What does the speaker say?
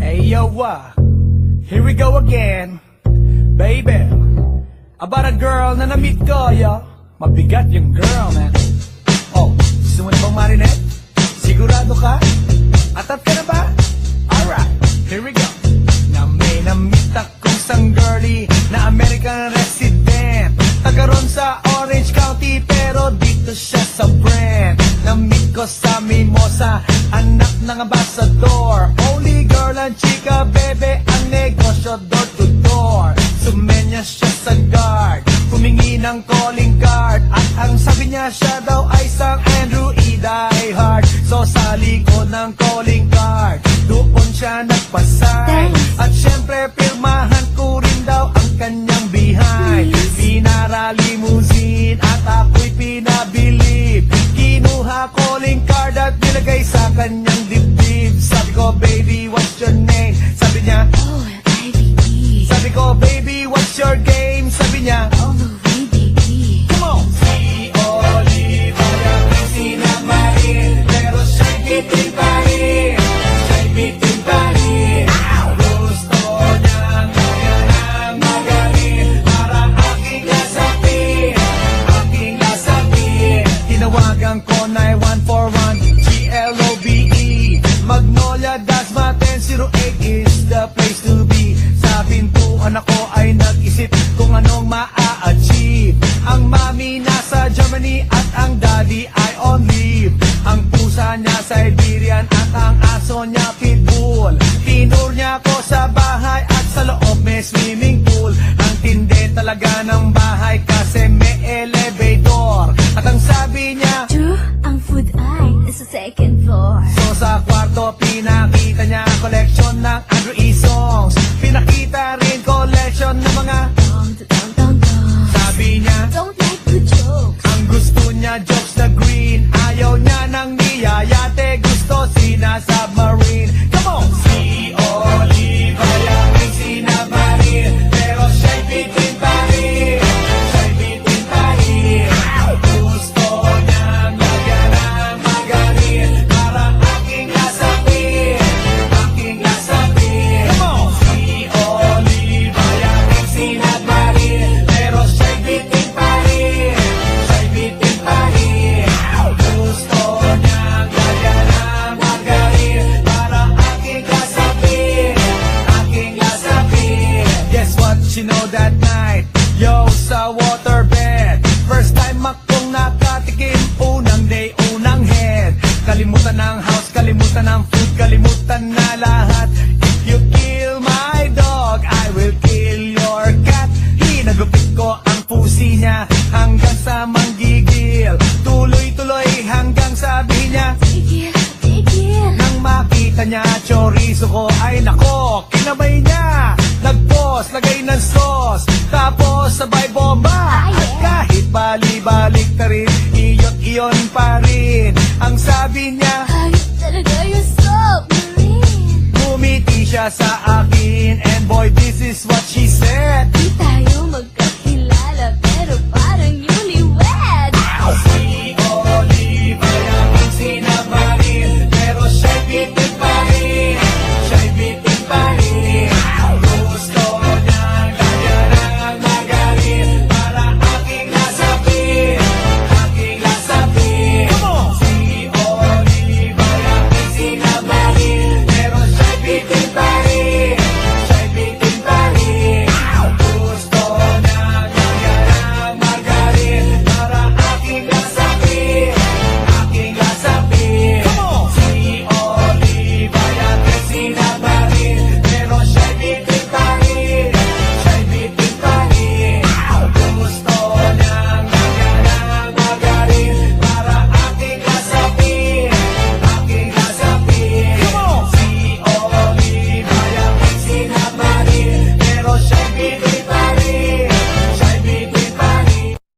Iowa. Here we go again, baby. About a girl na na-meet ko, yo. Mabigat yung girl, man. Oh, gusto mo bang marinet? Sigurado ka? Atat ka na ba? Alright, here we go. Na may na-meet akong isang girlie na American resident. Taga ron sa Orange County pero dito siya sa Brent. Na-meet ko sa Mimosa, anak ng ambassador. Sumenya siya sa guard, humingi ng calling card. At ang sabi niya siya daw ay isang Andrew E. Die Hard. So sa likod ng calling card, doon siya nagpasay. Thanks. At syempre, pirmahan ko rin daw ang kanyang behind. Pinara limousine at ako'y pinabilib. Kinuha calling card at nilagay sa kanyang dibdib. Your game? Sabi niya, Oh, VBE. Come on! Si Oliva yung sinamarin Pero siya'y rin Siya'y rin Gusto niyang kaya ng magaling Para aking nasapin Aking nasapin Tinawagan ko 9141 G-L-O-B-E E. Magnolia Dasma 1008 is the place to be Sa pintuan ako Siberian at ang aso niya Pitbull. Tinur niya ako sa bahay at sa loob may swimming pool. Ang tindi talaga ng bahay makita niya chorizo ko. Ay nako Kinabay niya. Nagpos, lagay ng sauce. Tapos sabay bomba. Ah, At kahit bali-balik na rin Iyot-iyon pa rin. Ang sabi niya Ayos talaga yung submarine. Ngumiti siya sa